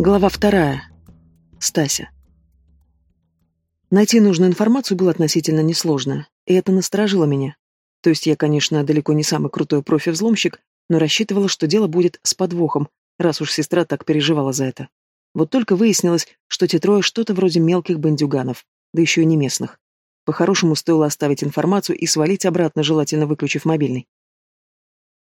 Глава вторая. Стася. Найти нужную информацию было относительно несложно, и это насторожило меня. То есть я, конечно, далеко не самый крутой профи-взломщик, но рассчитывала, что дело будет с подвохом, раз уж сестра так переживала за это. Вот только выяснилось, что те трое что-то вроде мелких бандюганов, да еще и не местных. По-хорошему стоило оставить информацию и свалить обратно, желательно выключив мобильный.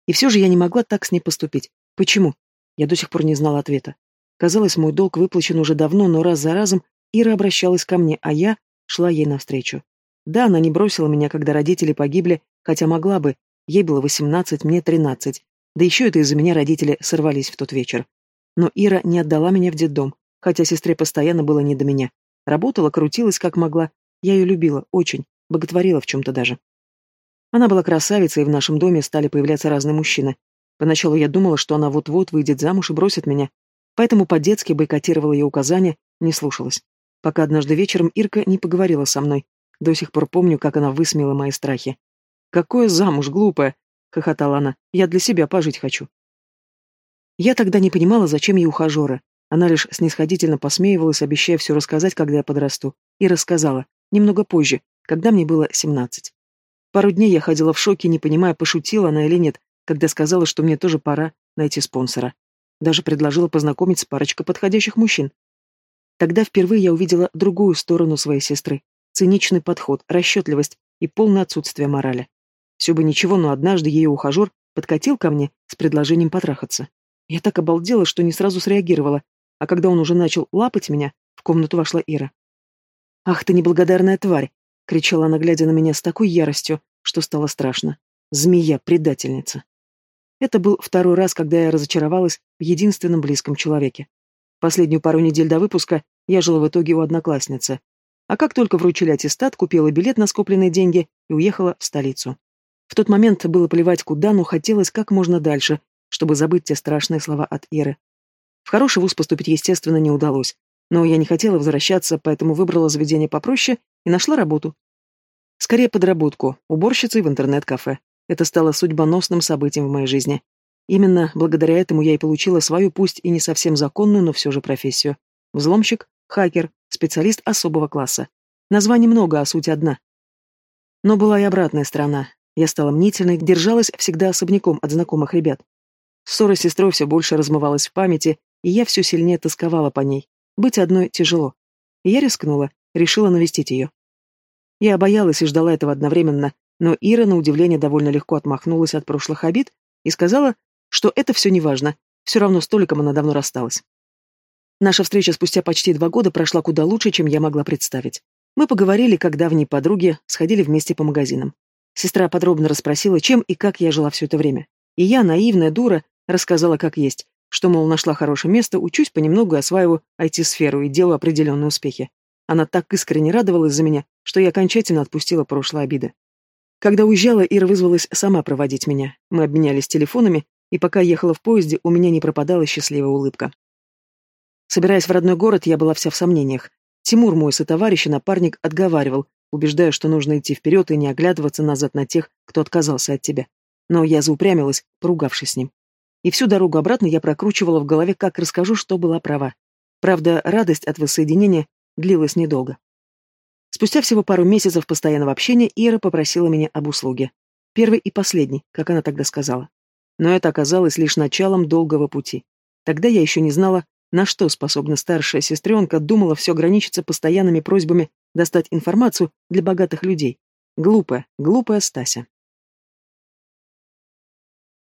И все же я не могла так с ней поступить. Почему? Я до сих пор не знала ответа. Казалось, мой долг выплачен уже давно, но раз за разом Ира обращалась ко мне, а я шла ей навстречу. Да, она не бросила меня, когда родители погибли, хотя могла бы. Ей было восемнадцать, мне тринадцать. Да еще это из-за меня родители сорвались в тот вечер. Но Ира не отдала меня в детдом, хотя сестре постоянно было не до меня. Работала, крутилась как могла. Я ее любила, очень, боготворила в чем-то даже. Она была красавицей, и в нашем доме стали появляться разные мужчины. Поначалу я думала, что она вот-вот выйдет замуж и бросит меня, поэтому по-детски бойкотировала ее указания, не слушалась. Пока однажды вечером Ирка не поговорила со мной. До сих пор помню, как она высмеяла мои страхи. «Какое замуж, глупая!» — хохотала она. «Я для себя пожить хочу». Я тогда не понимала, зачем ей ухажеры. Она лишь снисходительно посмеивалась, обещая все рассказать, когда я подрасту. И рассказала. Немного позже, когда мне было семнадцать. Пару дней я ходила в шоке, не понимая, пошутила она или нет, когда сказала, что мне тоже пора найти спонсора. Даже предложила познакомить с парочкой подходящих мужчин. Тогда впервые я увидела другую сторону своей сестры. Циничный подход, расчетливость и полное отсутствие морали. Все бы ничего, но однажды ее ухажер подкатил ко мне с предложением потрахаться. Я так обалдела, что не сразу среагировала, а когда он уже начал лапать меня, в комнату вошла Ира. «Ах ты неблагодарная тварь!» — кричала она, глядя на меня с такой яростью, что стало страшно. «Змея, предательница!» Это был второй раз, когда я разочаровалась в единственном близком человеке. Последнюю пару недель до выпуска я жила в итоге у одноклассницы. А как только вручили аттестат, купила билет на скопленные деньги и уехала в столицу. В тот момент было плевать куда, но хотелось как можно дальше, чтобы забыть те страшные слова от Иры. В хороший вуз поступить, естественно, не удалось. Но я не хотела возвращаться, поэтому выбрала заведение попроще и нашла работу. Скорее подработку, уборщицей в интернет-кафе. Это стало судьбоносным событием в моей жизни. Именно благодаря этому я и получила свою, пусть и не совсем законную, но все же профессию. Взломщик, хакер, специалист особого класса. Названий много, а суть одна. Но была и обратная сторона. Я стала мнительной, держалась всегда особняком от знакомых ребят. Ссора с сестрой все больше размывалась в памяти, и я все сильнее тосковала по ней. Быть одной тяжело. И я рискнула, решила навестить ее. Я боялась и ждала этого одновременно, но Ира, на удивление, довольно легко отмахнулась от прошлых обид и сказала, что это все неважно, все равно с Толиком она давно рассталась. Наша встреча спустя почти два года прошла куда лучше, чем я могла представить. Мы поговорили, как давние подруги, сходили вместе по магазинам. Сестра подробно расспросила, чем и как я жила все это время. И я, наивная дура, рассказала как есть, что, мол, нашла хорошее место, учусь понемногу осваиваю IT-сферу и делаю определенные успехи. Она так искренне радовалась за меня, что я окончательно отпустила прошлые обиды. Когда уезжала, Ира вызвалась сама проводить меня. Мы обменялись телефонами, и пока ехала в поезде, у меня не пропадала счастливая улыбка. Собираясь в родной город, я была вся в сомнениях. Тимур, мой сотоварищ и напарник, отговаривал, убеждая, что нужно идти вперед и не оглядываться назад на тех, кто отказался от тебя. Но я заупрямилась, поругавшись с ним. И всю дорогу обратно я прокручивала в голове, как расскажу, что была права. Правда, радость от воссоединения длилась недолго. Спустя всего пару месяцев постоянного общения Ира попросила меня об услуге. Первый и последний, как она тогда сказала. Но это оказалось лишь началом долгого пути. Тогда я еще не знала, на что способна старшая сестренка, думала все ограничиться постоянными просьбами достать информацию для богатых людей. Глупая, глупая Стася.